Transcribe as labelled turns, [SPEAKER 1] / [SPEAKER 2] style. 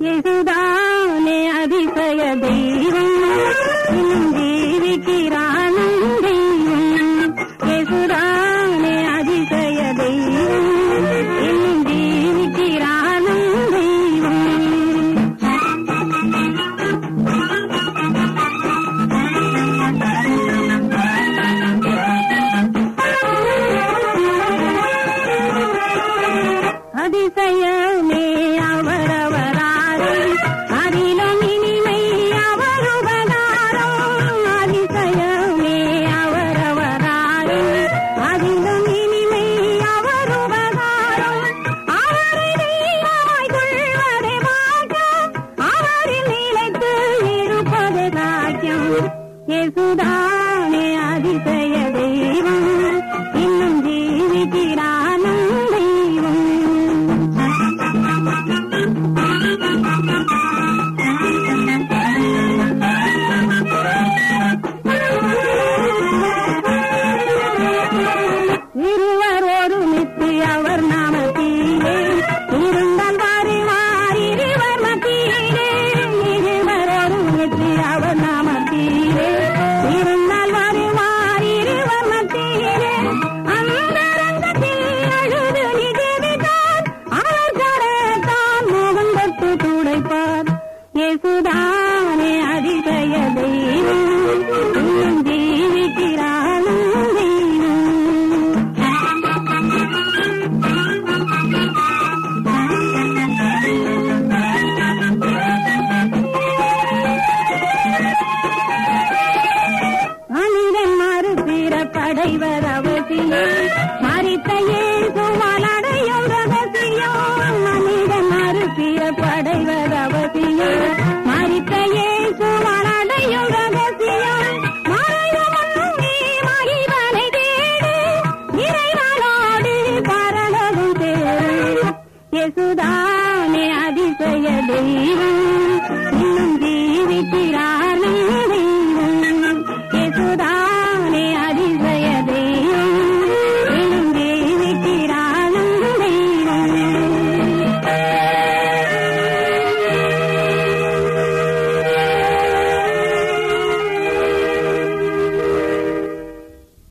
[SPEAKER 1] இதுதானே அதிசய தெய்வம்? இன்னும் ஜீவிக்கிறான் தெய்வம் இதுதானே அதிசய தெய்வம்? இன்னும் ஜீவிக்கிறான் தெய்வம் அதிசயமே தானே அதிசய தெய்வம். அடைவர் அவசியம் மறித்த இயேசுவால் அடையும் ரகசியம் மனிதன் மறுபிற படைவர்